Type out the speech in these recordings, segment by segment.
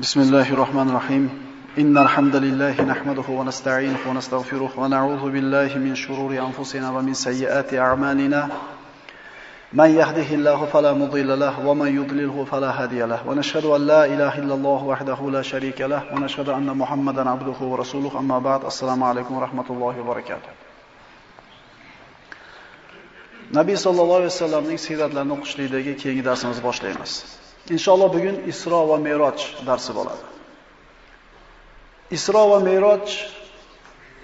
بسم الله الرحمن الرحيم إن الحمد لله نحمده ونستعينه ونستغفره ونعوذ بالله من شرور أنفسنا ومن سيئات أعمالنا من يهده الله فلا مضل له ومن يضلله فلا هادي له ونشهد أن لا إله إلا الله وحده لا شريك له ونشهد أن محمدا عبده ورسوله أما بعد السلام عليكم ورحمة الله وبركاته نبي صلى الله عليه وسلم سيرتlerini o'qishlikdagi keyingi darsimizni boshlaymiz. Inshaalloh bugun Isro va Me'roj darsi bo'ladi. Isro va Me'roj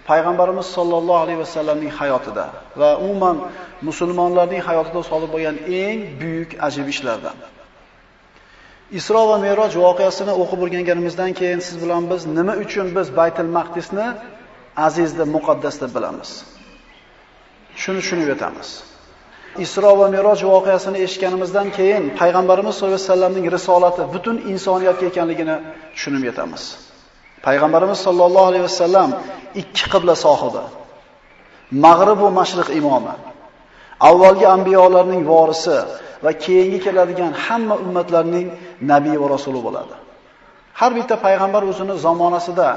payg'ambarimiz sollallohu alayhi vasallamning hayotida va umuman musulmonlarning hayotida sodir bo'lgan eng buyuk ajib ishlardan. Isro va Me'roj voqeasini o'qib o'rganganimizdan keyin siz bilan biz nima uchun biz Baytul Maqdisni aziz deb muqaddas deb bilamiz? Shuni tushunib yetamiz. Isro va Miroj voqeasini eshitganimizdan keyin payg'ambarimiz sollallohu alayhi vasallamning risolati butun insoniyatga ekanligini tushunib yetamiz. Payg'ambarimiz sollallohu alayhi vasallam ikki qibla sohibi, Mag'rib va Mashriq imomi, avvalgi anbiyolarning vorisi va keyingi keladigan hamma ummatlarning nabiy va rasuli bo'ladi. Har bitta payg'ambar o'zini zamonasida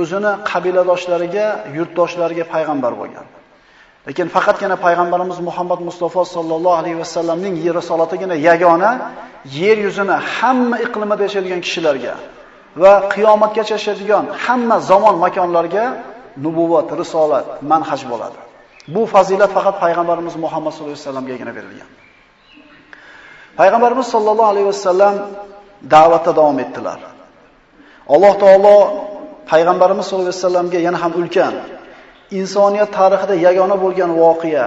o'zini qabiladoshlariga, yurtdoshlariga payg'ambar bo'lgan. Lekin faqatgina payg'ambarimiz Muhammad Mustafa sollallohu alayhi vasallamning risolatigina yagona yer yuzini hamma iqlimda yashaydigan kishilarga va qiyomatgacha yashaydigan hamma zamon makonlarga nubuvvat, risolat, manhaj bo'ladi. Bu fazilat faqat payg'ambarimiz Muhammad sollallohu alayhi vasallamgagina berilgan. Payg'ambarimiz sollallohu alayhi vasallam da'vatda davom etdilar. Alloh taolo payg'ambarimiz sollallohu alayhi vasallamga yana ham ulkan insoniyat tarixida yagona bo'lgan voqea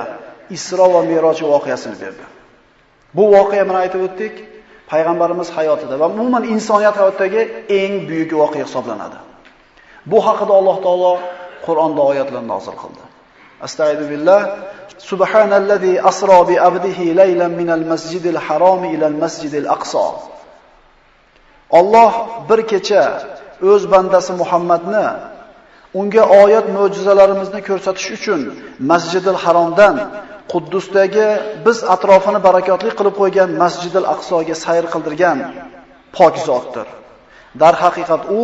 Isro va Miroj voqeasini berdi. Bu voqea mana aytib o'tdik, payg'ambarimiz hayotida va umuman insoniyat hayotidagi eng buyuk voqea hisoblanadi. Bu haqida Alloh taolo Qur'onda oyatlar nozil qildi. Astagfiru billah Subhanallazi asro bi abdihi laylan minal masjidil harom ila al masjidil aqso. Alloh bir kecha o'z bandasi Muhammadni unga oyat mo'jizalarimizni ko'rsatish uchun Masjidil Haromdan Quddusdagi biz atrofini barakotli qilib qo'ygan Masjidil Aqsoga sayr qildirgan pok zotdir. Dar haqiqat u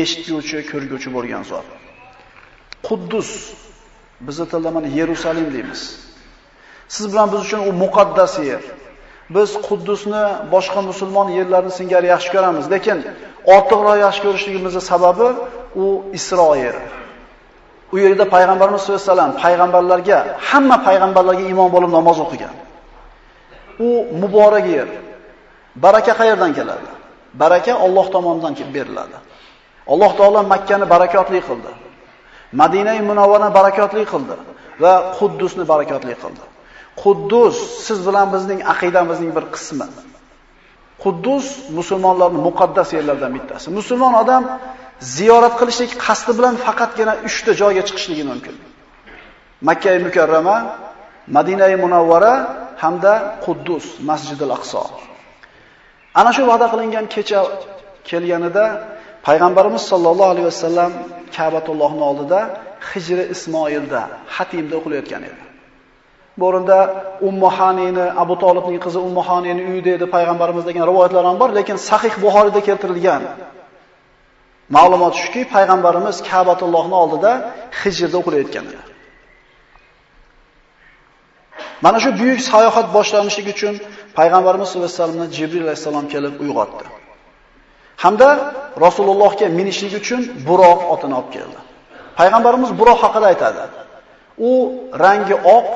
eshituvchi, ko'rguvchi bo'lgan zot. Quddus bizning tilda mana Yerusalim deymiz. Siz bilan biz uchun u muqaddas yer. Biz Quddusni boshqa musulmon yerlarni singari yaxshi ko'ramiz, lekin ortiqroq yaxshi ko'rishligimizning sababi u Isroil. U yerda payg'ambarimiz sollallohu alayhi vasallam payg'ambarlarga, hamma payg'ambarlarga iymon bo'lib namoz o'qigan. U muborak yer. Baraka qayerdan keladi? Baraka Alloh tomonidan kelib beriladi. Alloh taolo Makkani barakotli qildi. Madinai Munawvarani barakotli qildi va Quddusni barakotli qildi. Quddus siz bilan bizning aqidamizning bir qismi. Quddus musulmonlarning muqaddas yerlaridan bittasi. Musulmon odam ziyorat qilishlik qasdi bilan faqatgina 3 ta joyga chiqishligi mumkin. Makka mukarrama, Madina munavvara hamda Quddus, Masjidil Aqso. Ana shu va'da qilingan kecha kelganida payg'ambarimiz sollallohu alayhi vasallam Ka'batullohning oldida Hijri Ismoilda xatimda o'qilayotgan edi. Bu o'rinda Ummu Abu Talibning qizi Ummuhaniyni uyida edi payg'ambarimiz degan rivoyatlar ham bor, lekin Sahih Buxoriyda keltirilgan ma'lumot shuki, payg'ambarimiz Ka'batullohning oldida hijrda o'qilayotgan edi. Mana shu buyuk sayohat boshlanishligi uchun payg'ambarimiz sollallohu alayhi vasallamni Jibril alayhisalom kelib uyg'otdi. Hamda Rasulullohga minishlik uchun Buroq otini olib keldi. Payg'ambarimiz Buroq haqida aytadi. U rangi oq,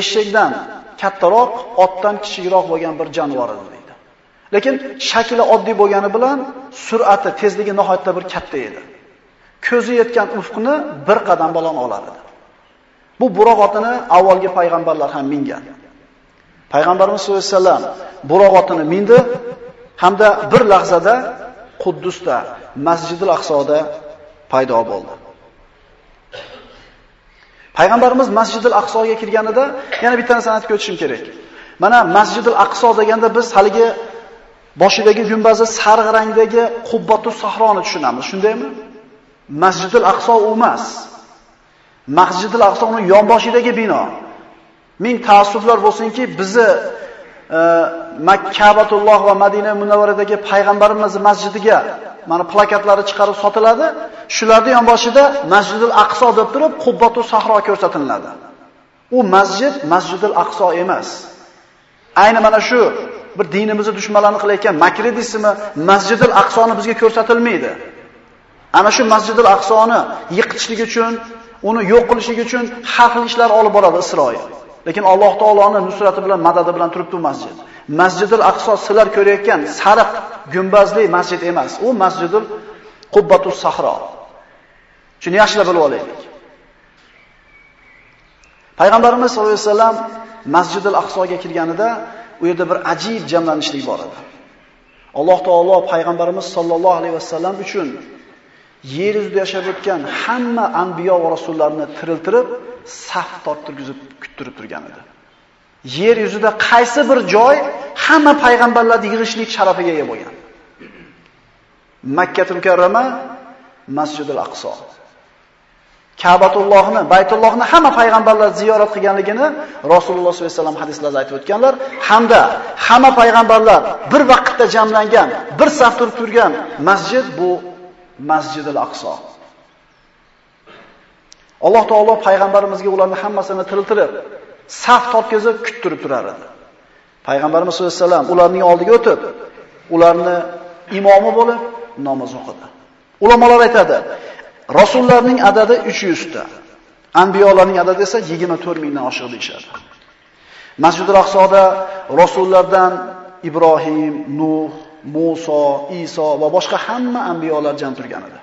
eshakdan kattaroq, otdan kichikroq bo'lgan bir jonivor edi. Lekin shakli oddiy bo'lgani bilan sur'ati, tezligi nihoyatda bir katta edi. Ko'zi yetgan ufqni bir qadam bilan olar edi. Bu Buroq otini avvalgi payg'ambarlar ham mingan. Payg'ambarimiz sollallohu alayhi vasallam Buroq otini mindi hamda bir lahzada Quddusda, Masjidil Aqsoda paydo bo'ldi. Payg'ambarimiz Masjidil Aqsoga kirganida yana bitta narsani aytib o'tishim kerak. Mana Masjidil Aqso deganda biz haligi boshidagi gumbazi sariq rangdagi Qubbatu Sahroni tushunamiz, shundaymi? Masjidil Aqso u emas. Masjidil Aqso uning yonboshidagi bino. Ming taassuflar bo'lsinki, bizni e, Makkabatulloh va Madina Munavvaradagi payg'ambarimiz masjidiga mana plakatlari chiqarib sotiladi. Shularning yonboshida Masjidul Aqso deb turib, Qubbatu Sahro ko'rsatiladi. U masjid Masjidul Aqso emas. Ayni mana shu bir dinimizni dushmanlarni qilayotgan makri deysizmi, Masjidul Aqsoni bizga ko'rsatilmaydi. Ana shu Masjidul Aqsoni yiqitishlik uchun, uni yo'q qilishlik uchun har xil ishlar olib boradi Isroil. Lekin Alloh taoloning nusrati bilan, madadi bilan turibdi masjid. Masjidul Aqso sizlar ko'rayotgan sariq gumbazli masjid emas. U Masjidul Qubbatus Sahro. Shuni yaxshilab bilib olaylik. Payg'ambarimiz sollallohu alayhi vasallam Masjidul Aqsoga kirganida u yerda bir ajib jamlanishlik bor edi. Alloh taolo payg'ambarimiz sollallohu alayhi vasallam uchun yer yuzida yashab o'tgan hamma anbiyo va rasullarni tiriltirib, saf torttirgizib kuttirib turgan edi. Yer yuzida qaysi bir joy hamma payg'ambarlarni yig'ishlik sharafiga ega bo'lgan. Makka Karrama, Masjidul Aqso. Ka'batullohni, Baytullohni hamma payg'ambarlar ziyorat qilganligini Rasululloh sollallohu alayhi vasallam hadislarda aytib o'tganlar, hamda hamma payg'ambarlar bir vaqtda jamlangan, bir saf turib turgan masjid bu Masjidul Aqso. Alloh taolo payg'ambarimizga ularni hammasini tiriltirib, saf tortkazib kuttirib turar edi. Payg'ambarimiz sollallohu alayhi vasallam ularning oldiga o'tib, ularni imomi bo'lib namoz o'qidi. Ulamolar aytadi, rasullarning adadi 300 ta. Anbiyolarning adadi esa 24 mingdan oshiq deyshadi. Masjidul Aqsoda rasullardan Ibrohim, Nuh, Musa, Iso va boshqa hamma anbiyolar jam turgan edi.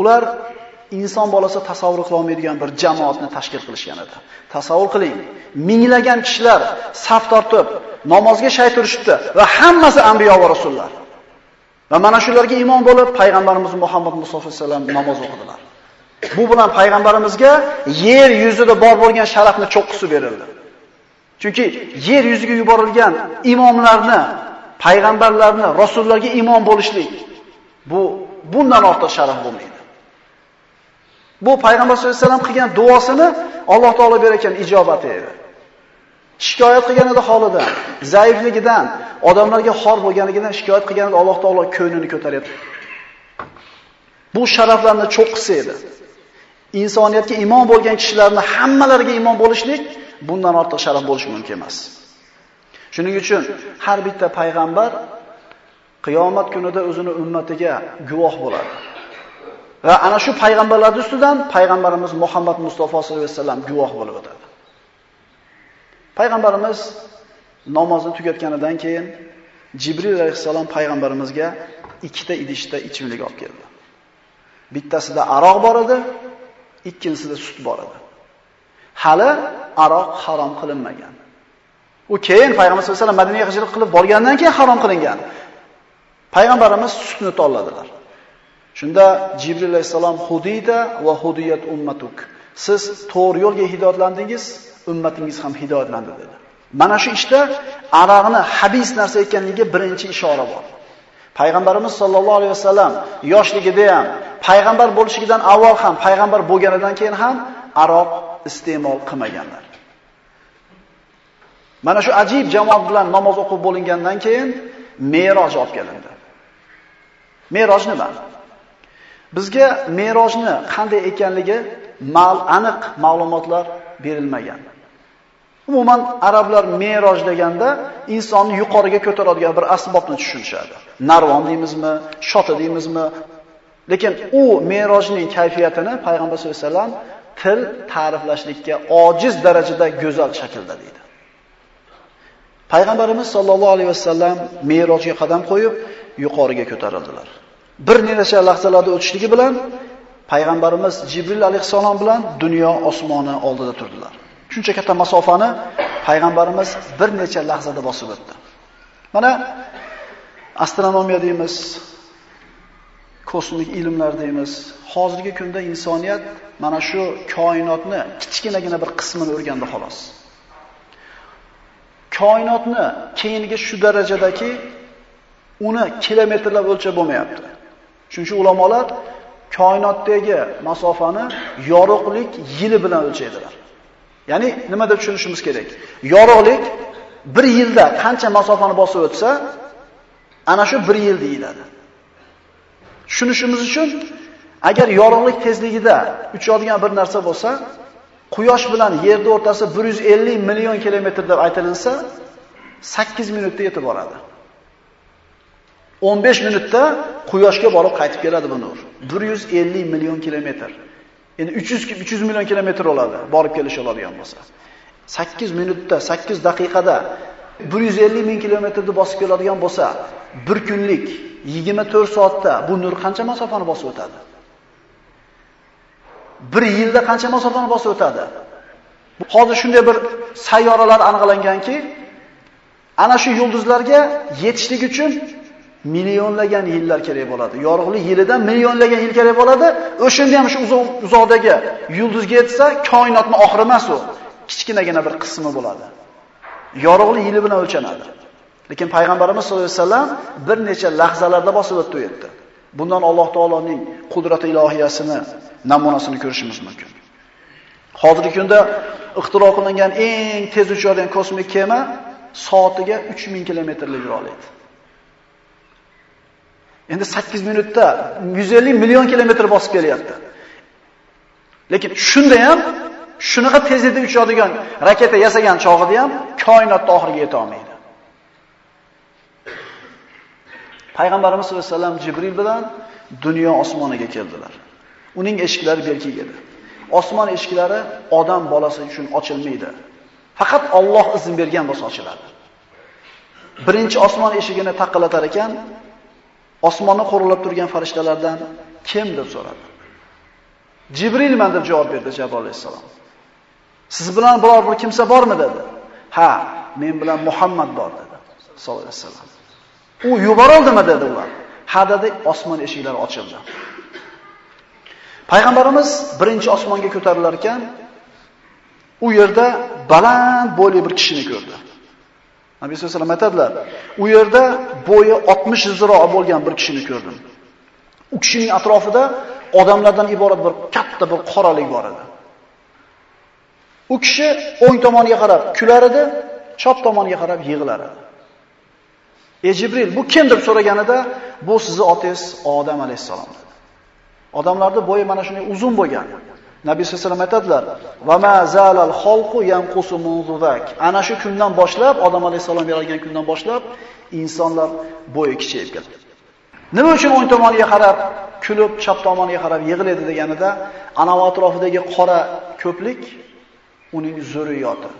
Ular inson bolasi tasavvur qila olmaydigan bir jamoatni tashkil qilishgan edi. Tasavvur qiling, minglagan kishilar saf tortib namozga shay turishibdi va hammasi anbiyo va rasullar. Va mana shularga iymon bo'lib payg'ambarimiz Muhammad Mustafa sallam namoz o'qidilar. Bu bilan payg'ambarimizga yer yuzida bor bo'lgan sharafni cho'qqisi berildi. Chunki yer yuziga yuborilgan imomlarni, payg'ambarlarni, rasullarga imom bo'lishlik bu bundan ortiq sharaf bo'lmaydi. Bu payg'ambar sollallohu alayhi vasallam qilgan duosini Alloh taolo bergan ijobati edi. Shikoyat qilgan edi holidan, zaifligidan, odamlarga xor bo'lganligidan shikoyat qilgan edi Alloh taolo ko'nglini ko'taryapti. Bu sharaflarni cho'qqisi edi. Insoniyatga imon bo'lgan kishilarni hammalariga imon bo'lishlik bundan ortiq sharaf bo'lishi mumkin emas. Shuning uchun har bitta payg'ambar qiyomat kunida o'zini ummatiga guvoh bo'ladi. Va ana shu payg'ambarlar ustidan payg'ambarimiz Muhammad Mustafa sollallohu alayhi vasallam guvoh bo'lib o'tadi. Payg'ambarimiz namozni tugatganidan keyin Jibril alayhissalom payg'ambarimizga ikkita idishda ichimlik olib keldi. Bittasida aroq bor edi, ikkinchisida sut bor edi. Hali aroq harom qilinmagan. U keyin payg'ambar sollallohu alayhi vasallam Madinaga hijrat qilib borgandan keyin harom qilingan. Payg'ambarimiz sutni tanladilar. Shunda Jibril alayhissalom hudida va hudiyat ummatuk. Siz to'g'ri yo'lga hidoyatlandingiz, ummatingiz ham hidoyatlandi dedi. Mana shu ishda aroqni habis narsa ekanligiga birinchi ishora bor. Payg'ambarimiz sollallohu alayhi vasallam yoshligida ham, payg'ambar bo'lishidan avval ham, payg'ambar bo'lganidan keyin ham aroq iste'mol qilmaganlar. Mana shu ajib jamoat bilan namoz o'qib bo'lingandan keyin Meroj olib kelindi. Meroj nima? Bizga merojni qanday ekanligi mal aniq ma'lumotlar berilmagan. Umuman arablar meroj deganda insonni yuqoriga ko'taradigan bir asbobni tushunishadi. Narvon deymizmi, shota deymizmi? Lekin u merojning kayfiyatini payg'ambar sollallohu alayhi vasallam til ta'riflashlikka ojiz darajada go'zal shaklda deydi. Payg'ambarimiz sollallohu alayhi vasallam merojga qadam qo'yib yuqoriga ko'tarildilar. bir necha lahzalarda o'tishligi bilan payg'ambarimiz Jibril alayhisalom bilan dunyo osmoni oldida turdilar. Shuncha katta masofani payg'ambarimiz bir necha lahzada bosib o'tdi. Mana astronomiya deymiz, kosmik ilmlar deymiz. Hozirgi kunda insoniyat mana shu koinotni kichkinagina bir qismini o'rgandi xolos. Koinotni keyingi shu darajadaki uni kilometrlab o'lchab bo'lmayapti. Shuning uchun ulamolar koinotdagi masofani yorug'lik yili bilan o'lchaydilar. Ya'ni nima deb tushunishimiz kerak? Yorug'lik bir yilda qancha masofani bosib o'tsa, ana shu bir yil deyiladi. Tushunishimiz uchun agar yorug'lik tezligida uchadigan bir narsa bo'lsa, Quyosh bilan yerning o'rtasi 150 million kilometr deb aytilsa, 8 minutda yetib boradi. 15 minutda Quyoshga borib qaytib keladi bu nur. 150 million kilometr. Endi 300 300 million kilometr oladi borib kelish oladigan bo'lsa. 8 minutda, 8 daqiqada 150 ming kilometrni bosib keladigan bo'lsa, bir kunlik 24 soatda bu nur qancha masofani bosib o'tadi? Bir yilda qancha masofani bosib o'tadi? Hozir shunday bir sayyoralar aniqlanganki, ana shu yulduzlarga yetishlik uchun millionlagan yillar kerak bo'ladi. Yorug'lik yilidan millionlagan yil kerak bo'ladi. O'shanda ham shu uzoqdagi yulduzga yetsa, koinotning oxiri emas u. Kichkinagina bir qismi bo'ladi. Yorug'lik yili bilan o'lchanadi. Lekin payg'ambarimiz sollallohu alayhi vasallam bir necha lahzalarda bosib o'tdi u. Bundan Alloh taoloning qudrati ilohiyasini namunasini ko'rishimiz mumkin. Hozirgi kunda ixtiro qilingan eng tez uchadigan kosmik kema soatiga 3000 kilometrlik yura oladi. Endi 8 minutda 150 million kilometr bosib kelyapti. Lekin shunda ham shunaqa tezlikda uchadigan raketa yasagan chog'ida ham koinotning oxiriga yeta olmaydi. Payg'ambarimiz sollallohu alayhi vasallam Jibril bilan dunyo osmoniga keldilar. Uning eshiklari berkik edi. Osmon eshiklari odam bolasi uchun ochilmaydi. Faqat Alloh izn bergan bo'lsa ochiladi. Birinchi osmon eshigini taqillatar ekan, osmonni qo'riqlab turgan farishtalardan kim deb so'radi. Jibrilman deb javob berdi Jabr alayhisalom. Siz bilan biror bir kimsa bormi dedi. Ha, men bilan Muhammad bor dedi. Sallallohu alayhi vasallam. U yuborildimi dedi ular. Ha dedi, osmon eshiklari ochildi. Payg'ambarimiz birinchi osmonga ko'tarilar ekan, u yerda baland bo'yli bir kishini ko'rdi. Nabiy sollallohu alayhi vasallam aytadilar, u yerda bo'yi 60 ziro bo'lgan bir kishini ko'rdim. U kishining atrofida odamlardan iborat bir katta bir qoralik bor edi. U kishi o'ng tomoniga qarab kular edi, chap tomoniga qarab yig'lar edi. Ey Jibril, bu kim deb so'raganida, bu sizni otangiz Odam alayhisalom dedi. Odamlarda bo'yi mana shunday uzun bo'lgan. Nabiy sollallohu alayhi vasallam aytadilar: "Va ma zalal xalqu yanqusu munzuvak." Ana shu kundan boshlab, Odam alayhisalom yaralgan kundan boshlab insonlar bo'yi kichayib ketdi. Nima uchun o'ng tomoniga qarab kulib, chap tomoniga qarab yig'iladi deganida, ana atrofidagi qora ko'plik uning zurriyoti.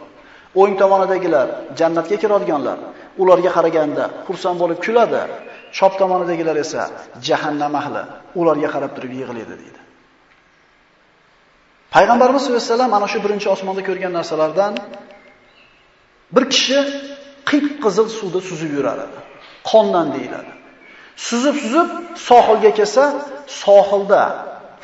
O'ng tomonidagilar jannatga kiradiganlar, ularga qaraganda xursand bo'lib kuladi. Chap tomonidagilar esa jahannam ahli, ularga qarab turib yig'iladi deydi. Payg'ambarimiz sollallohu alayhi vasallam ana shu birinchi osmonda ko'rgan narsalardan bir kishi qip-qizil suvda suzib yurar edi. Qondan deyiladi. Suzib-suzib sohilga kelsa, sohilda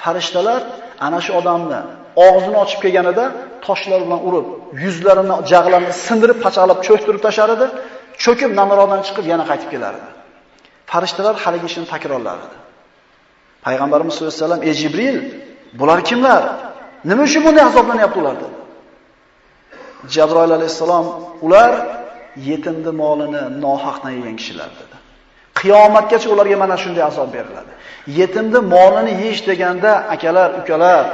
farishtalar ana shu odamni og'zini ochib kelganida toshlar bilan urib, yuzlarini, jag'larini sindirib, pachaqlab cho'ktirib tashar edi. Cho'kib namiroqdan chiqib yana qaytib kelar edi. Farishtalar haligi ishni takrorlar edi. Payg'ambarimiz sollallohu alayhi vasallam: "Ey Jibril, bular kimlar? Nima uchun bunday azoblanyapti ular?" dedi. Jabroil alayhisalom "Ular yetimni molini nohaqdan yegan kishilar" dedi. Qiyomatgacha ularga mana shunday azob beriladi. Yetimni molini yeyish deganda, akalar, ukalar,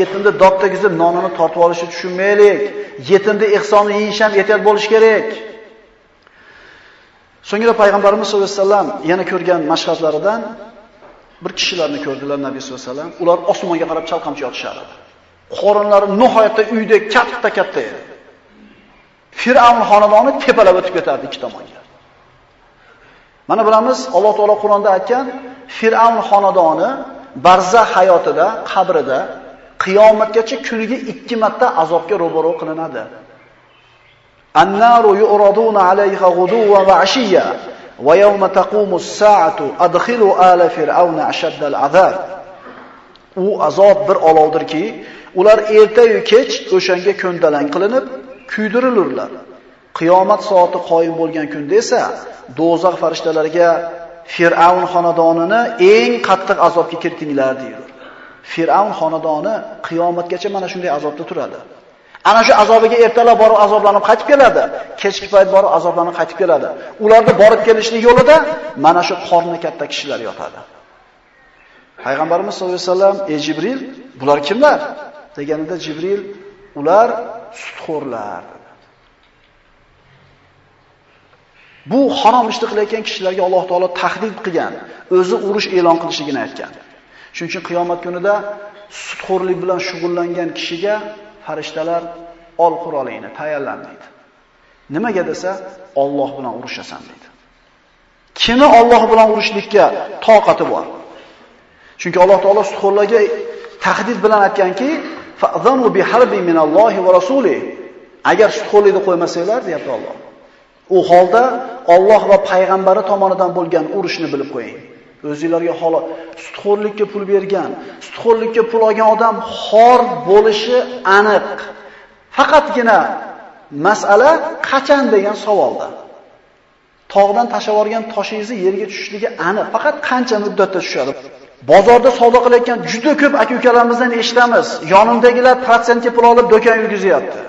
yetimni dod tegizib nonini tortib olishni tushunmaylik. Yetimni ehsonni yeyish ham ehtiyot bo'lish kerak. So'ngra payg'ambarimiz sollallohu alayhi vasallam yana ko'rgan mashhadlaridan bir kishilarni ko'rdilar Nabiy sollallohu alayhi vasallam. Ular osmonga qarab chalqamchi yotishardi. Qorinlari nihoyatda uyda katta-katta edi. Fir'avn xonadoni tepalab o'tib ketardi ikki tomonga. Mana bilamiz, Alloh taolo Qur'onda aytgan, Fir'avn xonadoni barza hayotida, qabrida qiyomatgacha kuniga ikki marta azobga ro'baro qilinadi. An-naru yu'raduna 'alayha ghuduwa va 'ashiyya va yawma taqumu as-sa'atu adkhilu ala fir'auna ashaddal azab. U azob bir olovdirki, ular erta yu kech o'shanga ko'ndalang qilinib, kuydirilurlar. Qiyomat soati qoyim bo'lgan kunda esa do'zax farishtalariga Fir'avn xonadonini eng qattiq azobga kiritinglar deydi. Fir'avn xonadoni qiyomatgacha mana shunday azobda turadi. Ana shu azobiga ertalab borib azoblanib qaytib keladi, kechki payt borib azoblanib qaytib keladi. Ularda borib kelishlik yo'lida mana shu qorni katta kishilar yotadi. Payg'ambarimiz sollallohu alayhi vasallam, "Ey Jibril, bular kimlar?" deganida Jibril, "Ular sutxo'rlar." Bu harom ishni qilayotgan kishilarga Alloh taolo tahdid qilgan, o'zi urush e'lon qilishligini aytgan. Shuning uchun qiyomat kunida sutxo'rlik bilan shug'ullangan kishiga farishtalar ol qurolingni tayyorlan deydi. Nimaga desa, Alloh bilan urushasan deydi. Kimni Alloh bilan urushlikka toqati bor? Chunki Alloh taolo sutxo'rlarga tahdid bilan aytganki, fa'zanu biharbi minallohi va rasuli. Agar sutxo'rlikni qo'ymasanglar, deyapti Alloh. U holda Alloh va payg'ambari tomonidan bo'lgan urushni bilib qo'ying. O'zingizlarga holo sutxo'rlikka pul bergan, sutxo'rlikka pul olgan odam xor bo'lishi aniq. Faqatgina masala qachon degan savolda. Tog'dan tashlab yuborgan toshingizni yerga tushishligi aniq. Faqat qancha muddatda tushadi? Bozorda savdo qilayotgan juda ko'p aka-ukalarimizdan eshitamiz. Yonimdagilar protsentga pul olib do'kon yurgizyapti.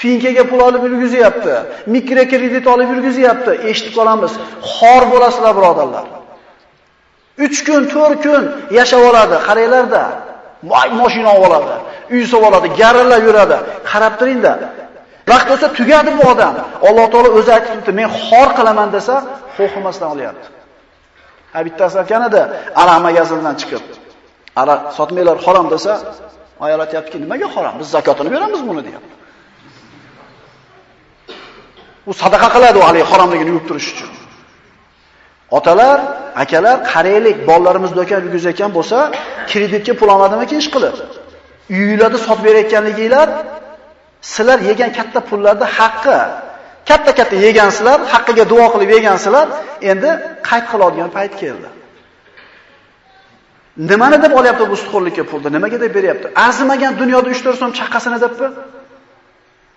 Finkaga pul olib yurgizyapti. Mikrokredit olib yurgizyapti. Eshitib qolamiz. Xor bo'lasizlar, birodarlar. 3 kun, 4 kun yashab oladi, qaranglarda. Voy mashina oladi, uy oladi, garillab yuradi. Qarab turingda. Vaqt o'tsa tugadi bu odam. Alloh taolo o'zi aytibdi, men xor qilaman desa, xo'ximasdan olyapti. Ha bittasi aytgan edi, aroq magazindan chiqib, aroq sotmanglar harom desa, ayol aytayaptiki, nimaga harom? Biz zakotini beramiz buni deyapti. U sadaqa qiladi u haligi haromligini yuvib turish uchun. Otalar, akalar, qaraylik, bolalarimiz do'kon yurgizayotgan bo'lsa, kreditga pul olmadimi ish qilib? Uylarda sotib berayotganliginglar sizlar yegan katta pullarda haqqi. Katta-katta yegansizlar, haqqiga duo qilib yegansizlar, endi qayt qiladigan payt keldi. Nimani deb olyapti bu sutxo'rlikka pulni? Nimaga deb beryapti? Arzimagan dunyoda 3-4 so'm chaqqasini debmi?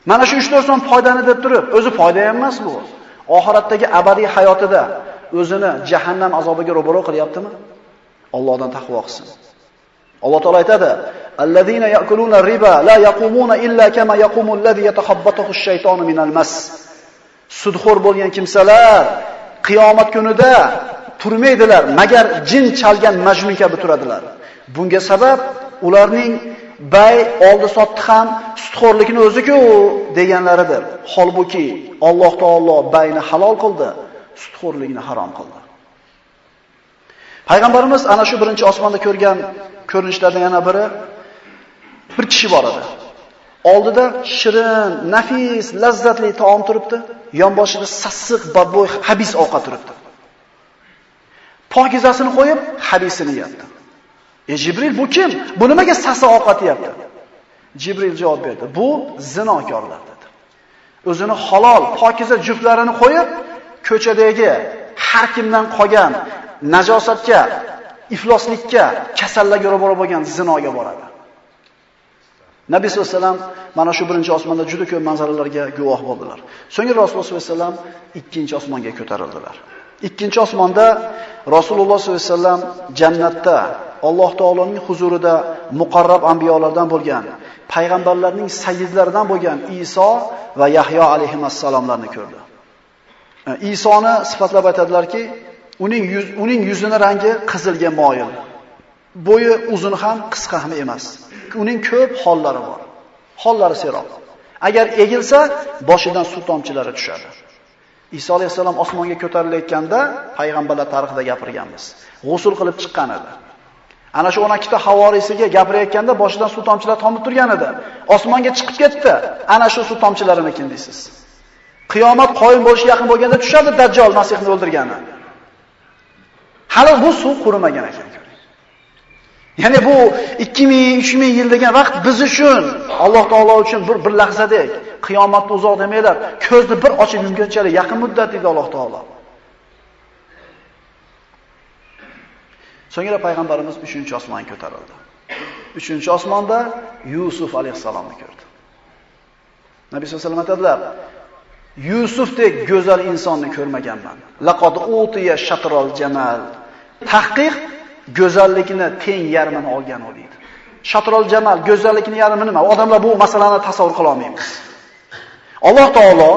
Mana shu 3-4 so'm foydani deb turib, o'zi foyda ham emas bu. Oxiratdagi abadiy hayotida o'zini jahannam azobiga ro'baro qilyaptimi? Allohdan taqvo qilsin. Alloh taolay aytadi: "Allazina ya'kuluna riba la yaqumuna illa kama yaqumu allazi yatakhabbathu ash-shaytonu minal mas." Sudxo'r bo'lgan kimsalar qiyomat kunida turmaydilar, magar jin chalgan majnun kabi turadilar. Bunga sabab ularning bay oldi sotdi ham sudxo'rlikni o'zi-ku deganlaridir. Holbuki Alloh taolo bayni halol qildi, sudxo'rlikni harom qildi. Payg'ambarimiz ana shu birinchi osmonda ko'rgan ko'rinishlardan yana biri bir kishi bor edi. Oldida shirin, nafis, lazzatli taom turibdi, yonboshida sassiq, badbo'y habis ovqat turibdi. Pokizasini qo'yib, habisini yeyapti. E Jibril bu kim? Bu nimaga sassiq ovqat yeyapti? Jibril javob berdi. Bu zinokorlar dedi. O'zini halol, pokiza juftlarini qo'yib, ko'chadagi har kimdan qolgan najosatga, ifloslikka, kasallarga ro'baro bo'lgan zinoga boradi. Nabiy sollallohu alayhi vasallam mana shu birinchi osmonda juda ko'p manzaralarga guvoh bo'ldilar. So'ngra Rasululloh sollallohu alayhi vasallam ikkinchi osmonga ko'tarildilar. Ikkinchi osmonda Rasululloh sollallohu alayhi vasallam jannatda Alloh taoloning huzurida muqarrab anbiyolardan bo'lgan, payg'ambarlarning sayyidlaridan bo'lgan Iso va Yahyo alayhimassalomlarni ko'rdi. E, Isoni sifatlab aytadilarki, uning yuz, uning yuzining rangi qizilga moyil. Bo'yi uzun ham, qisqa ham emas. Uning ko'p hollari bor. Hollari serob. Agar egilsa, boshidan suv tomchilari tushadi. Iso alayhisalom osmonga ko'tarilayotganda payg'ambarlar tarixida gapirganmiz. G'usul qilib chiqqan edi. Ana shu 12 ta havorisiga gapirayotganda boshidan suv tomchilari tomib turgan edi. Osmonga chiqib ketdi. Ana shu suv tomchilarini kim deysiz? Qiyomat qoyim bo'lish yaqin bo'lganda tushadi Dajjal Masihni o'ldirgani. Hali bu suv qurimagan ekan. Ya'ni bu 2000, 3000 yil degan vaqt biz uchun, Alloh taolo uchun bir bir lahzadek, qiyomatni uzoq demaylar, ko'zni bir ochib yumgunchalik yaqin muddat dedi Alloh taolo. So'ngra payg'ambarimiz 3-osmonga ko'tarildi. 3-osmonda Yusuf alayhisalomni ko'rdi. Nabiy sollallohu alayhi vasallam aytadilar: Yusufdek go'zal insonni ko'rmaganman. Laqad utiya shatrol jamal. Tahqiq go'zallikni teng yarmini olgan u deydi. shatrol jamal, go'zallikni yarmi nima? Odamlar bu masalani tasavvur qila olmaymiz. Alloh taolo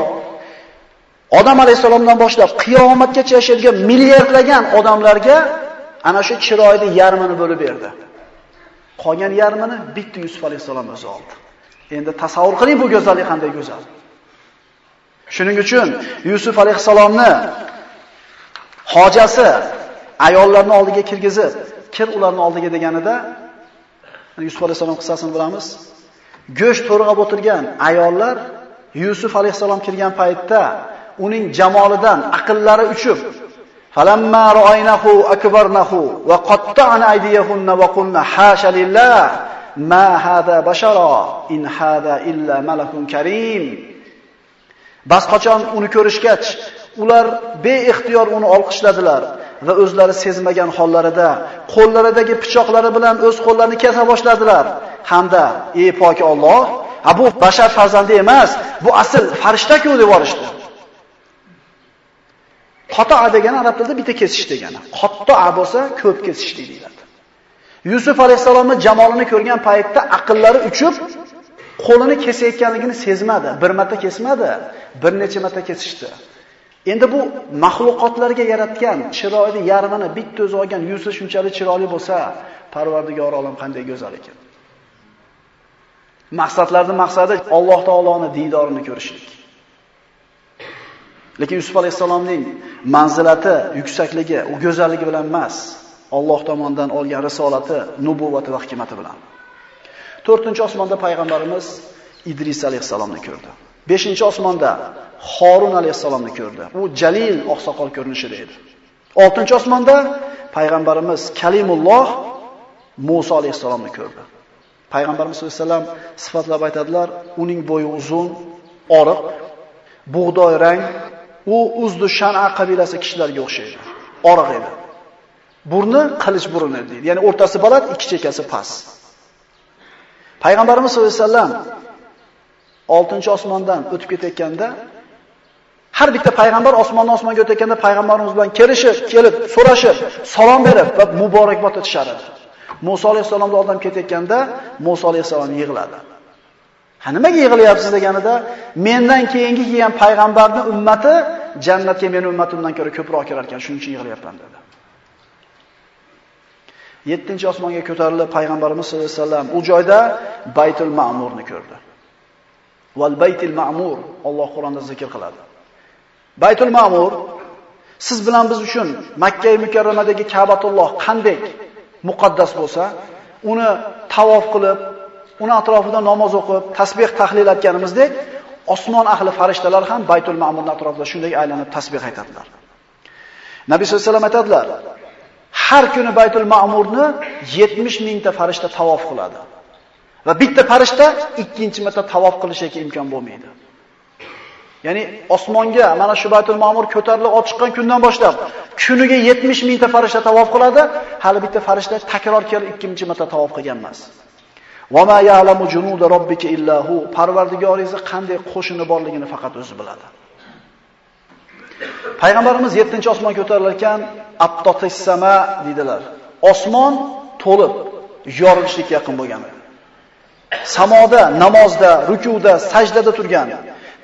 Odam alayhisolamdan boshlab qiyomatgacha yashaydigan milliardlagan odamlarga ana shu chiroyli yarmini bo'lib berdi. Qolgan yarmini bitta Yusuf alayhisolam o'zi oldi. Endi tasavvur qiling bu go'zallik qanday go'zal. Shuning uchun Yusuf alayhisalomni hojasi ayollarni oldiga kirgizib, kir ularni oldiga deganida Yusuf alayhisalom qissasini bilamiz. Go'sht to'rg'ab o'tirgan ayollar Yusuf alayhisalom kirgan paytda uning jamolidan aqllari uchib falamma ra'aynahu akbarnahu va qatta'na aydiyahunna va qulna hasha lillah ma hada bashara in hada illa malakun karim. Bas qachon uni ko'rishgach ular beixtiyor uni olqishladilar. Va o'zlari sezmagan hollarida qo'llaridagi pichoqlari bilan o'z qo'llarini kesa boshladilar hamda ey pok Alloh ha bu bashar farzandi emas bu asl farishta-ku deb yuborishdi Qato'a degani arab tilida bitta kesish degani. Qatto'a bo'lsa ko'p kesish deyiladi. Yusuf alayhisalomni jamolini ko'rgan paytda aqllari uchib qo'lini kesayotganligini sezmadi. Bir marta kesmadi, bir necha marta kesishdi. Endi bu mahluqotlarga yaratgan chiroyli yarmini bitta o'zi olgan yuzi shunchalik chiroyli bo'lsa, Parvardigor olam qanday go'zal ekan. Maqsadlarning maqsadi Alloh taoloning diydorini ko'rishlik. Lekin Yusuf alayhisalomning manzilati, yuksakligi, u go'zalligi bilan emas, Alloh tomonidan olgan risolati, nubuvvati va hikmati bilan. 4-osmonda payg'ambarimiz Idris alayhisalomni ko'rdi. 5-osmonda Horun alayhisalomni ko'rdi. U jalil oqsoqol ko'rinishida edi. 6-osmonda payg'ambarimiz Kalimulloh Musa alayhisalomni ko'rdi. Payg'ambarimiz sollallohu alayhi vasallam sifatlab aytadilar, uning bo'yi uzun, oriq, bug'doy rang, u Uzdu Shan'a qabilasi kishilarga o'xshaydi. Oriq edi. Burni qilich burun edi. Ya'ni o'rtasi baland, ikki chekkasi past. Payg'ambarimiz sollallohu alayhi vasallam 6 osmondan o'tib ketayotganda har bitta payg'ambar osmondan osmonga o'tayotganda payg'ambarimiz bilan kelishib, kelib, so'rashib, salom berib va muborakbod etishar edi. Musa alayhisalomni odam ketayotganda Musa alayhisolam yig'ladi. Ha nimaga yig'layapsiz deganida, mendan keyingi kelgan payg'ambarning ummati jannatga meni ummatimdan ko'ra ko'proq kirar ekan, shuning uchun yig'layapman dedi. 7 osmonga ko'tarilib payg'ambarimiz sollallohu alayhi vasallam u joyda Baytul Ma'murni ko'rdi. Val Baytul Ma'mur Alloh Qur'onda zikr qiladi. Baytul Ma'mur siz bilan biz uchun Makka mukarramadagi Ka'batulloh qanday muqaddas bo'lsa, uni tavof qilib, uni atrofida namoz o'qib, tasbih tahlil etganimizdek, osmon ahli farishtalar ham Baytul Ma'murning atrofida shunday aylanib tasbih aytadilar. Nabiy sollallohu alayhi vasallam aytadilar: Har kuni Baytul Ma'murni 70 mingta farishta tavof qiladi. Va bitta farishta ikkinchi marta tavof qilishiga imkon bo'lmaydi. Ya'ni osmonga mana shu Baytul Ma'mur ko'tarilib ochiqqan kundan boshlab kuniga 70 mingta farishta tavof qiladi, hali bitta farishta takror kelib ikkinchi marta tavof qilgan emas. Va ma ya'lamu junuda robbika illahu. Parvardigoringiz qanday qo'shini borligini faqat o'zi biladi. Payg'ambarimiz 7-osmon ko'tarilar ekan, Abtotis sama dedilar. Osmon to'lib yorilishga yaqin bo'lgan. Samoda, namozda, rukuda, sajdada turgan,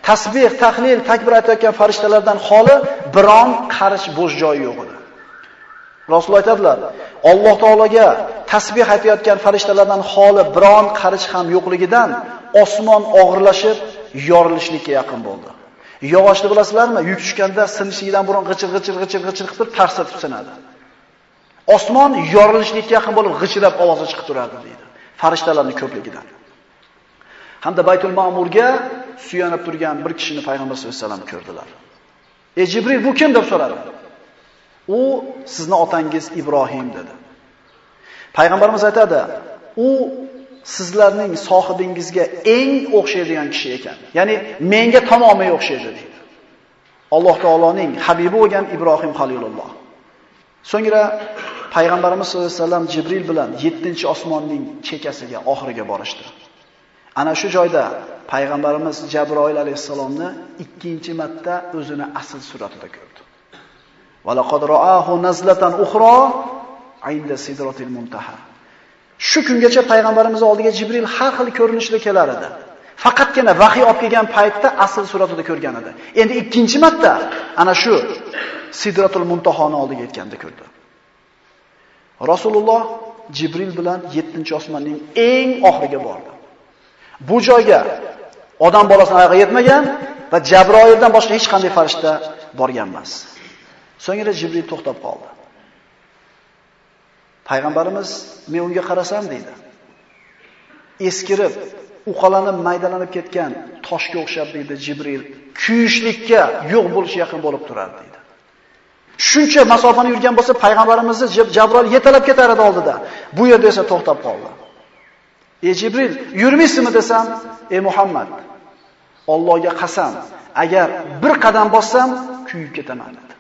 tasbih, tahlil, takbir aytayotgan farishtalardan xoli biron qarish bo'sh joyi yo'q edi. Rasululloh aytadilar, Alloh taologa tasbih aytayotgan farishtalardan xoli biron qarish ham yo'qligidan osmon og'irlashib, yorilishlikka yaqin bo'ldi. Yog'ochni bilasizlarmi? Yuk tushganda sinishligidan burun g'ichir g'ichir g'ichir g'ichir qilib tarsatib sinadi. Osmon yorilishlikka yaqin bo'lib g'ichirab ovozi chiqib turadi deydi. Farishtalarning ko'pligidan. Hamda Baytul Ma'murga suyanib turgan bir kishini payg'ambar sollallohu alayhi vasallam ko'rdilar. "Ey Jibril, bu kim?" deb so'radi. U sizni otangiz Ibrohim dedi. Payg'ambarimiz aytadi, u sizlarning sohibingizga eng o'xshaydigan kishi ekan. Ya'ni menga tamomiy o'xshaydi deydi. Alloh taoloning habibi bo'lgan Ibrohim Xalilulloh. So'ngra payg'ambarimiz sollallohu alayhi vasallam Jibril bilan 7-osmonning chekasiga oxiriga borishdi. Ana shu joyda payg'ambarimiz Jabroil alayhisalomni ikkinchi marta o'zini asl suratida ko'rdi. Va laqad ra'ahu nazlatan ukhra 'inda sidratil muntaha. Shu kungacha payg'ambarimiz oldiga Jibril har xil ko'rinishda kelar edi. Faqatgina vahiy olib kelgan paytda asl suratida ko'rgan edi. Endi ikkinchi marta ana shu Sidratul Muntahoni oldiga yetganda ko'rdi. Rasululloh Jibril bilan 7-osmonning eng oxiriga bordi. Bu joyga odam bolasining oyog'i yetmagan va Jabroildan boshqa hech qanday farishta borgan emas. So'ngra Jibril to'xtab qoldi. Payg'ambarimiz men unga qarasam dedi. Eskirib, uqalanib, maydalanib ketgan toshga o'xshab dedi Jibril, kuyishlikka yo'q bo'lish yaqin bo'lib turardi dedi. Shuncha masofani yurgan bo'lsa payg'ambarimizni Jabroil yetalab ketar edi oldida. Bu yerda esa to'xtab qoldi. Ey Jibril, yurmaysizmi desam, ey Muhammad, Allohga qasam, agar bir qadam bossam, kuyib ketaman dedi.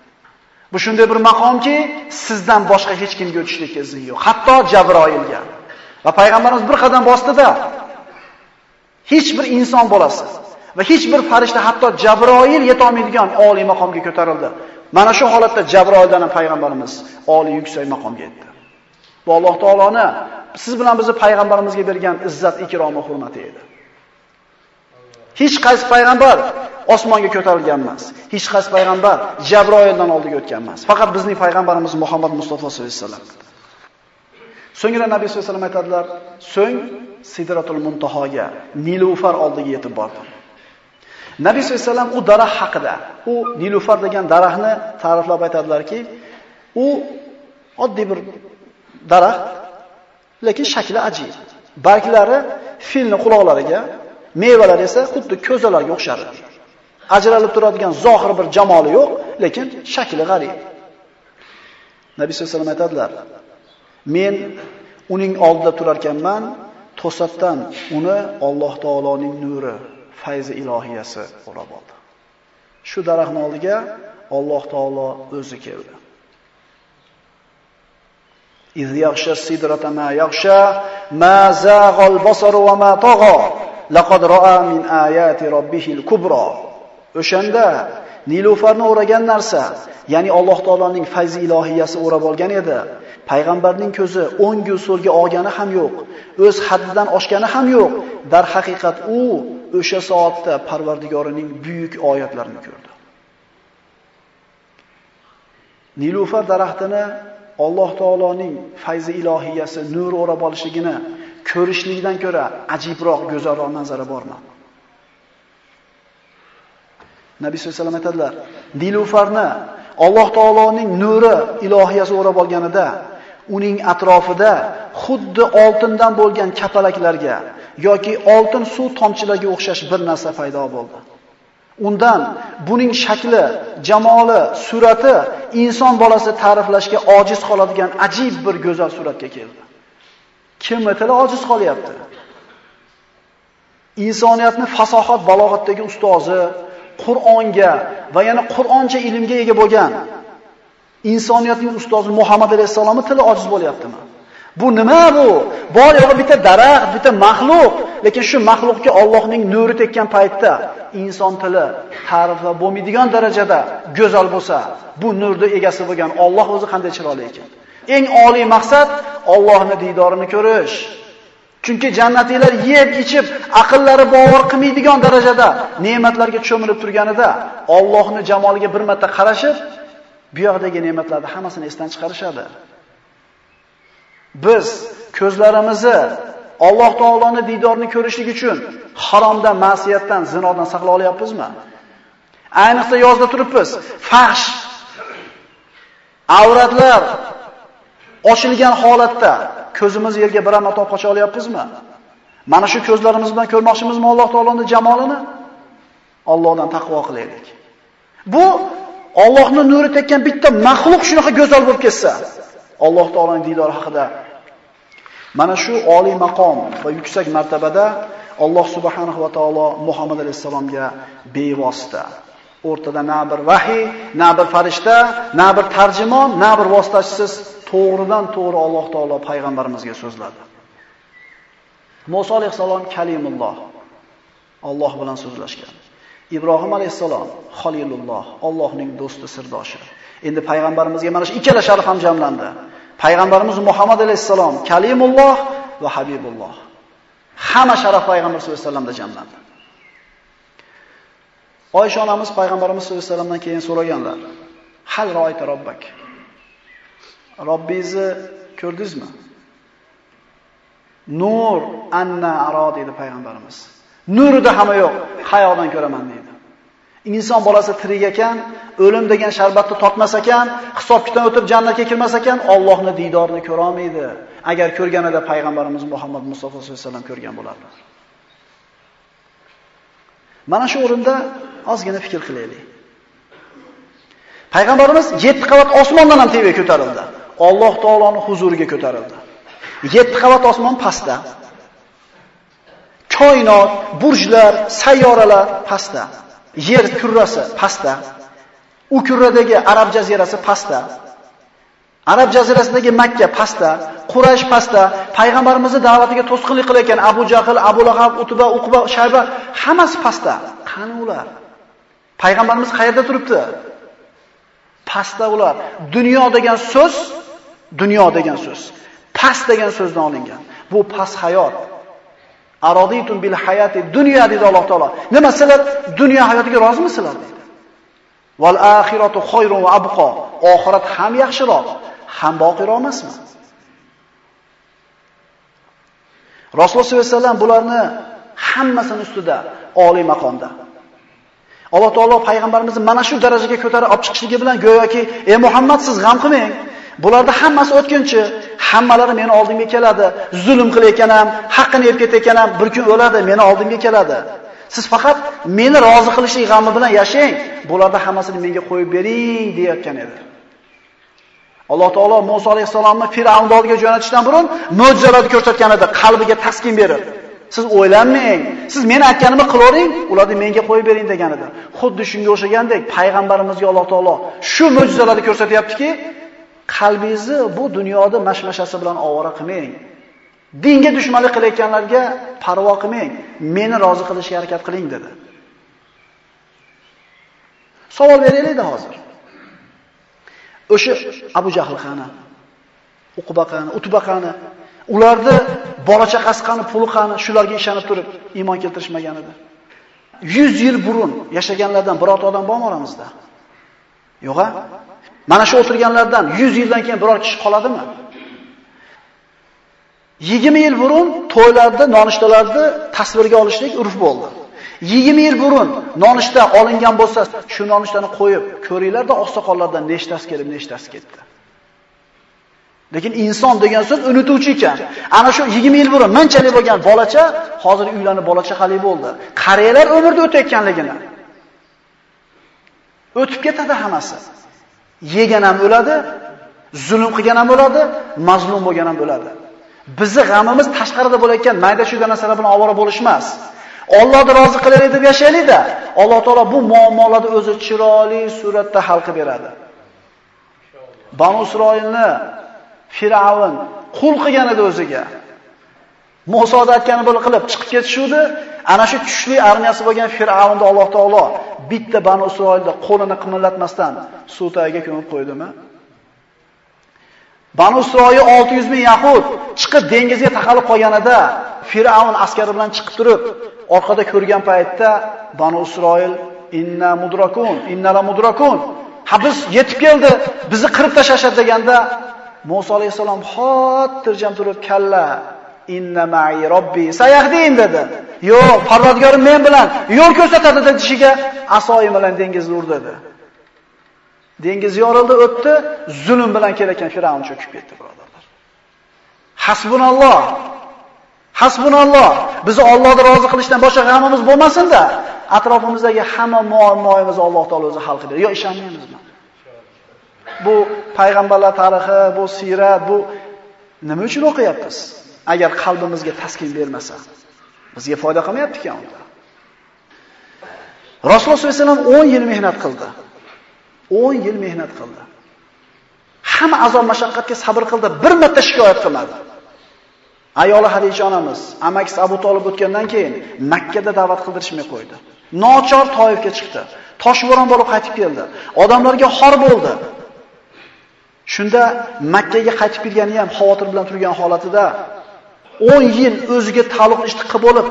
Bu shunday bir maqomki, sizdan boshqa hech kimga o'tishlikka izn yo'q, hatto Jabroilga. Va payg'ambarimiz bir qadam bosdida hech bir inson bolasi va hech bir farishta hatto Jabroil yetolmaydigan oliy maqomga ko'tarildi. Mana shu holatda Jabroildan ham payg'ambarimiz oliy yuksak maqomga yetdi. Bu Alloh taoloni siz bilan bizni payg'ambarimizga bergan izzat, ikromi, hurmati edi. Hech qaysi payg'ambar osmonga ko'tarilgan emas. Hech qaysi payg'ambar Jabroildan oldiga o'tgan emas. Faqat bizning payg'ambarimiz Muhammad Mustafa sollallohu alayhi vasallam. So'ngra Nabiy sollallohu alayhi vasallam aytadilar, so'ng Sidratul Muntahoga, Nilufar oldiga yetib bordi. Nabiy sollallohu alayhi vasallam u daraxt haqida, u Nilufar degan daraxtni ta'riflab aytadilarki, u oddiy bir daraxt, lekin shakli ajib. Barglari filni quloqlariga, mevalari esa xuddi ko'zalarga o'xshardi. Ajralib turadigan zohir bir jamoli yo'q, lekin shakli g'arib. Nabiy sollallohu alayhi vasallam aytadilar: Men uning oldida turar ekanman, to'satdan uni Alloh taoloning nuri, fayzi ilohiyasi o'rab oldi. Shu daraxtning oldiga Alloh taolo o'zi keldi. Iz yaxsha sidrata ma yaxsha ma zag'al basaru va ma tagha laqad ra'a min ayati robbihil kubro. O'shanda Nilufarni o'ragan narsa, ya'ni Alloh taoloning fayzi ilohiyasi o'rab olgan edi. Payg'ambarning ko'zi o'nggu so'lga olgani ham yo'q, o'z haddidan oshgani ham yo'q. Dar haqiqat u o'sha soatda Parvardigorining buyuk oyatlarini ko'rdi. Nilufar daraxtini Alloh taoloning fayzi ilohiyasi nur o'rab olishligini ko'rishlikdan ko'ra ajibroq, go'zalroq manzara bormi? Nabiy sollallohu alayhi vasallam aytadilar, Nilufarni Alloh taoloning nuri ilohiyasi o'rab olganida uning atrofida xuddi oltindan bo'lgan kapalaklarga yoki oltin suv tomchilariga o'xshash bir narsa paydo bo'ldi. Undan buning shakli, jamoli, surati inson bolasi ta'riflashga ojiz qoladigan ajib bir go'zal suratga keldi. Kim tili ojiz qolyapti? Insoniyatni fasohat balog'atdagi ustozi, Qur'onga va yana Qur'oncha ilmga ega bo'lgan insoniyatning ustozi Muhammad alayhisolamning tili ojiz bo'lyaptimi? Bu nima bu? Bor yo'g'i bitta daraxt, bitta maxluq, lekin shu maxluqga Allohning nuri tekkan paytda inson tili ta'riflab bo'lmaydigan darajada go'zal bo'lsa, bu nurni egasi bo'lgan Alloh o'zi qanday chiroyli ekan. Eng oliy maqsad Allohning diydorini ko'rish. Chunki jannatiylar yeb, ichib, aqllari bovar qilmaydigan darajada ne'matlarga cho'milib turganida Allohning jamoliga bir marta qarashib, bu yoqdagi ne'matlarni hammasini esdan chiqarishadi. Biz ko'zlarimizni Alloh taoloning didorini ko'rishlik uchun haromdan, ma'siyatdan, zinodan saqlay olyapmizmi? Ayniqsa yozda turibmiz. Fahsh avratlar ochilgan holatda ko'zimiz yerga bir marta qocha olyapmizmi? Mana shu ko'zlarimiz bilan ko'rmoqchimizmi Alloh taoloning jamolini? Allohdan taqvo qilaylik. Bu Allohning nuri tekkan bitta maxluq shunaqa go'zal bo'lib ketsa, Alloh taoloning diydori haqida mana shu oliy maqom va yuksak martabada Alloh subhanahu va taolo Muhammad alayhisalomga bevosita o'rtada na bir vahiy, na bir farishta, na bir tarjimon, na bir vositachisiz to'g'ridan to'g'ri Alloh taolo payg'ambarimizga so'zladi. Musa alayhisalom kalimulloh Alloh bilan so'zlashgan. Ibrohim alayhisalom Xalilulloh, Allohning do'sti sirdoshi. Endi payg'ambarimizga mana shu ikkala sharaf ham jamlandi. Payg'ambarimiz Muhammad alayhisalom Kalimulloh va habibulloh. Hamma sharaf payg'ambar sollallohu alayhi vasallamda jamlandi. Oysha onamiz payg'ambarimiz sollallohu alayhi vasallamdan keyin so'raganlar: "Hal ro'ayta robbak?" Robbingizni ko'rdingizmi? Nur anna aro dedi payg'ambarimiz. Nurida hamma yo'q, hayodan ko'raman dedi. Inson bolasi tirik ekan, o'lim degan sharbatni totmas ekan, hisob-kitob o'tib jannatga kirmas ekan, Allohni diydorini ko'ra olmaydi. Agar ko'rganida payg'ambarimiz Muhammad Mustafa sollallohu alayhi vasallam ko'rgan bo'lardi. Mana shu o'rinda ozgina fikr qilaylik. Payg'ambarimiz 7 qavat osmondan ham tevaga ko'tarildi. Alloh taoloning huzuriga ko'tarildi. 7 qavat osmon pastda. Koinot, burjlar, sayyoralar pastda. Yer kurrasi pastda. U kurradagi Arab jazirasi pastda. Arab jazirasidagi Makka pastda, Quraysh pastda, payg'ambarimizning da'vatiga to'sqinlik qilayotgan Abu Jahl, Abu Lahab, Utba, Uqba, Shayba hammasi pastda. Qani ular? Payg'ambarimiz qayerda turibdi? Pastda ular. Dunyo degan so'z, dunyo degan so'z, past degan so'zdan olingan. Bu past hayot. Aroditun bil hayati dunya dedi Alloh taolo. Nima sizlar dunyo hayotiga rozimisizlar dedi. Val axiratu khayrun va abqa. Oxirat ham yaxshiroq, ham boqiroq emasmi? Rasululloh sollallohu alayhi vasallam bularni hammasini ustida oliy maqomda. Alloh taolo payg'ambarimizni mana shu darajaga ko'tarib olib chiqishligi bilan go'yoki, "Ey Muhammad, siz g'am qilmang. Bularda hammasi o'tkinchi, hammalari meni oldimga keladi. Zulm qilayotgan ham, haqqini yeb ketayotganam, bir kun o'ladi, meni oldimga keladi. Siz faqat meni rozi qilishlik g'ami bilan yashang. Bularda hammasini menga qo'yib bering" deyotgan edi. Alloh taolo Musa alayhisalomni Fir'avn oldiga jo'natishdan burun mo'jizalarni ko'rsatgan edi, qalbiga taskin berib. Siz o'ylanmang, siz meni aytganimni qilavering, ularni menga qo'yib bering degan edi. Xuddi shunga o'xshagandek payg'ambarimizga Alloh taolo shu mo'jizalarni ko'rsatyaptiki, qalbingizni bu dunyoda mashmashasi bilan ovora qilmang. Dinga dushmanlik qilayotganlarga parvo qilmang. Meni rozi qilishga harakat qiling dedi. Savol beraylik hozir. O'sha Abu Jahl qani? Uqba qani? Utba qani? Ularni bola chaqasi qani, puli qani, shularga ishonib turib iymon keltirishmagan edi. 100 yil burun yashaganlardan birorta odam bormi oramizda? Yo'q-a? Mana shu o'tirganlardan 100 yildan keyin biror kishi qoladimi? 20 yil burun to'ylarda, nonushtalarda tasvirga olishlik urf bo'ldi. 20 yil burun nonushta olingan bo'lsa, shu nonushtani qo'yib ko'ringlarda oqsoqollardan nechtasi kelib, nechtasi ketdi. Lekin inson degan so'z unutuvchi ekan. Ana shu 20 yil burun manchalik bo'lgan bolacha hozir uylanib bolacha xali bo'ldi. Qariyalar umrda o'tayotganligini. O'tib ketadi hammasi. Yegan ham o'ladi, zulm qilgan ham o'ladi, mazlum bo'lgan ham o'ladi. Bizi g'amimiz tashqarida bo'layotgan mayda-chuyda narsalar bilan ovora bo'lish emas. Allohni rozi qilaylik deb yashaylik-da. Alloh taolo bu muammolarni o'zi chiroyli suratda hal qilib beradi. Banu Isroilni Firavn qul qilgan edi o'ziga. Muso aytgani bo'lib qilib chiqib ketishuvdi. Ana shu kuchli armiyasi bo'lgan Fir'avnni Alloh taolo bitta Banu Isroilda qo'lini qimillatmasdan suv tagiga ko'mib qo'ydimi? Banu Isroil 600 ming yahud chiqib dengizga taqalib qolganida Fir'avn askari bilan chiqib turib, orqada ko'rgan paytda Banu Isroil inna mudrakun, inna la mudrakun. Ha biz yetib keldi, bizni qirib tashlashadi deganda Musa alayhisalom xotirjam turib kalla inna ma'i robbi sayahdin dedi. Yo'q, Parvardigorim men bilan yo'l ko'rsatadi dedi kishiga asoyim bilan dengizni urdi dedi. Dengiz yorildi, o'tdi, zulm bilan kelayotgan Firavun cho'kib ketdi, birodarlar. Hasbunalloh. Hasbunalloh. Bizni Allohni rozi qilishdan boshqa g'amimiz bo'lmasin-da, atrofimizdagi hamma muammoimizni Alloh taolo o'zi hal qiladi. Yo ishonmaymizmi? Bu payg'ambarlar tarixi, bu siyrat, bu nima uchun o'qiyapmiz? Agar qalbimizga taskin bermasa, bizga foyda qilmayapti-ku unda. Rasululloh sollallohu alayhi vasallam 10 yil mehnat qildi. 10 yil mehnat qildi. Hamma azob mashaqqatga sabr qildi, bir marta shikoyat qilmadi. Ayoli Hadija onamiz, amakisi Abu Talib o'tgandan keyin Makka da da'vat qildirishmay qo'ydi. Nochor Toifga chiqdi. Toshbo'ron bo'lib qaytib keldi. Odamlarga xor bo'ldi. Shunda Makka ga qaytib kelgani ham xavotir bilan turgan holatida 10 yil o'ziga taalluqli ishni qilib bo'lib,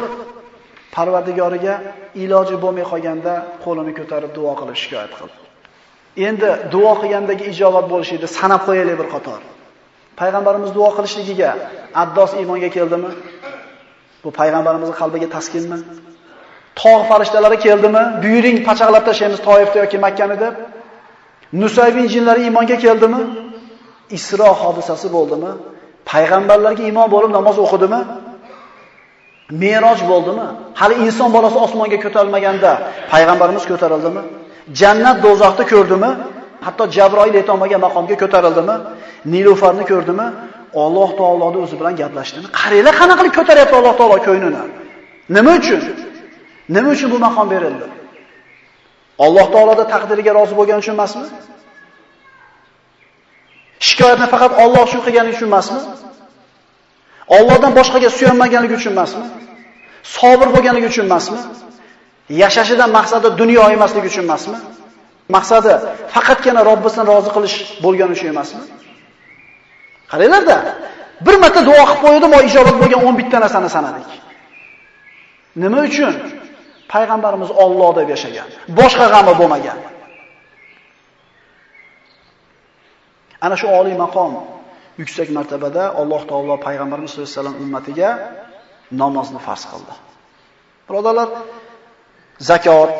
Parvardigoriga iloji bo'lmay qolganda qo'lini ko'tarib duo qilib shikoyat qildi. Endi duo qilgandagi ijobat bo'lishini sanab qo'yaylik bir qator. Payg'ambarimiz duo qilishligiga Addos iymonga keldimi? Bu payg'ambarimizning qalbiga taskinmi? Tog' farishtalari keldimi? Buyuring pachaqlab tashlaymiz Toifda yoki Makkani deb. Nusaybin jinlari iymonga keldimi? Isro hodisasi bo'ldimi? Payg'ambarlarga iymon bo'lib namoz o'qidimi? Meroj bo'ldimi? Hali inson bolasi osmonga ko'tarilmaganda payg'ambarimiz ko'tarildimi? Jannat do'zaxni ko'rdimi? Hatto Jabroil yetolmagan maqomga ko'tarildimi? Nilufarni ko'rdimi? Alloh taoloning o'zi bilan gaplashdimi? Qaranglar qanaqa qilib ko'taryapti Alloh taolo ko'ynini. Nima uchun? Nima uchun bu maqom berildi? Alloh taoloda taqdiriga rozi bo'lgani uchun emasmi? Shikoyatni faqat Alloh shu qilgani uchun emasmi? Allohdan boshqaga suyanmaganligi uchun emasmi? Sabr bo'lganligi uchun emasmi? Yashashidan maqsadi dunyo emasligi uchun emasmi? Maqsadi faqatgina Robbisini rozi qilish bo'lgani uchun emasmi? Qaranglarda, bir marta duo qilib qo'ydim, o ijobat bo'lgan 11 ta narsani sanadik. Nima uchun? Payg'ambarimiz Alloh deb yashagan. Boshqa g'ami bo'lmagan. Ana shu oliy maqom yuksak martabada Alloh taolo payg'ambarimiz sollallohu alayhi vasallam ummatiga namozni farz qildi. Birodarlar, zakot,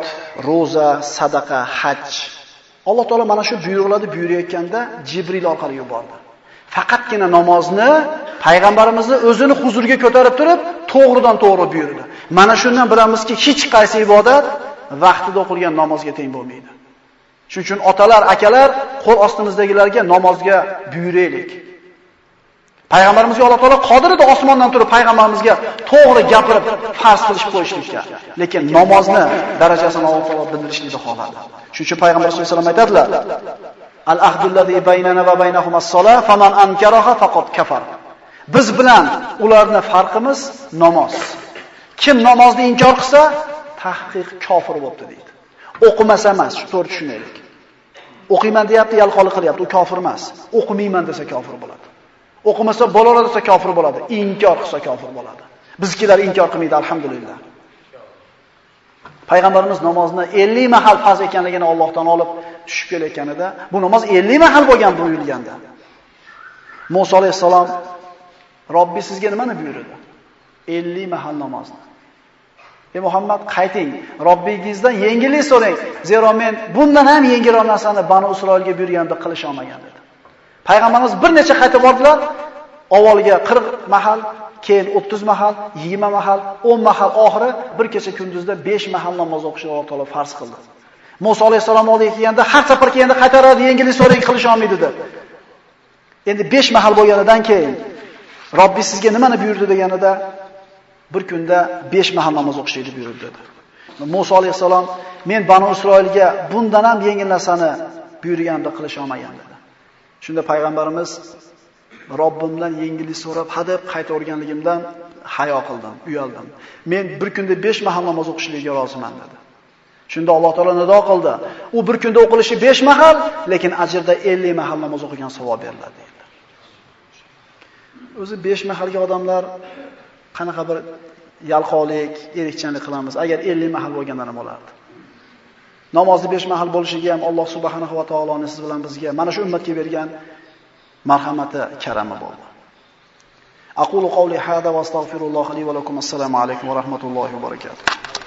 roza, sadaqa, haj Alloh taolo mana shu buyruqlarni buyurayotganda Jibril orqali yubordi. Faqatgina namozni payg'ambarimizni o'zini huzuriga ko'tarib turib, to'g'ridan to'g'ri buyurdi. Mana shundan bilamizki, hech qaysi ibodat vaqtida o'qilgan namozga teng bo'lmaydi. Shuning uchun otalar, akalar qo'l ostimizdagilarga namozga buyuraylik. Payg'ambarimizga Alloh taolo qodir edi osmondan turib payg'ambarimizga to'g'ri gapirib farz qilishib qo'yishlikka. Lekin namozni darajasini Alloh taolo bildirishlikni xohladi. Shuning uchun payg'ambar sollallohu alayhi vasallam aytadilar: Al-ahdullazi baynana va baynahumas sola faman ankaraha faqat kafar. Biz bilan ularni farqimiz namoz. Kim namozni inkor qilsa, tahqiq kofir bo'libdi deydi. O'qimasa emas, shu to'g'ri tushunaylik. O'qiyman deyapti, yalqonlik qilyapti, u kofir emas. O'qimayman desa kofir bo'ladi. O'qimasa bolalar desa kofir bo'ladi, inkor qilsa kofir bo'ladi. Bizkilar inkor qilmaydi, alhamdulillah. Payg'ambarimiz namozni 50 mahal farz ekanligini Allohdan olib tushib kelayotganida, bu namoz 50 mahal bo'lgan buyurilganda. Musa alayhisalom Robbi sizga nimani buyurdi? 50 mahal namozni. Ey Muhammad qayting, Robbingizdan yengillik so'rang. Zero men bundan ham yengilroq narsani Banu Isroilga buyurganda qilisha olmagan dedi. Payg'ambarimiz bir necha qayta bordilar, avvaliga 40 mahal, keyin 30 mahal, 20 mahal, 10 mahal, oxiri bir kecha kunduzda 5 mahal namoz o'qishni Alloh taolo farz qildi. Musa alayhisalom oldiga kelganda har safar kelganda qaytaradi, yengillik so'rang qilisha olmaydi dedi. Endi 5 mahal bo'lganidan keyin Robbi sizga nimani buyurdi deganida bir kunda 5 mahal namoz o'qishni buyurdi dedi. Musa alayhisalom men Banu Isroilga bundan ham yengil narsani buyurganimda qilisha olmagan dedi. Shunda payg'ambarimiz Robbimdan yengillik so'rab, hadeb qaytaverganligimdan hayo qildim, uyaldim. Men bir kunda 5 mahal namoz o'qishlikka roziman dedi. Shunda Alloh taolo nido qildi. U bir kunda o'qilishi 5 mahal, lekin ajrda 50 mahal namoz o'qigan savob beriladi dedi. O'zi 5 mahalga odamlar qanaqa bir yalqovlik, erikchanlik qilamiz. Agar 50 mahal bo'lganda ham bo'lardi. Namozni 5 mahal bo'lishiga ham Alloh subhanahu va taoloning siz bilan bizga mana shu ummatga bergan marhamati, karami bo'ldi. Aqulu qawli hada va astagfirulloh li va lakum assalomu alaykum va rahmatullohi va barakatuh.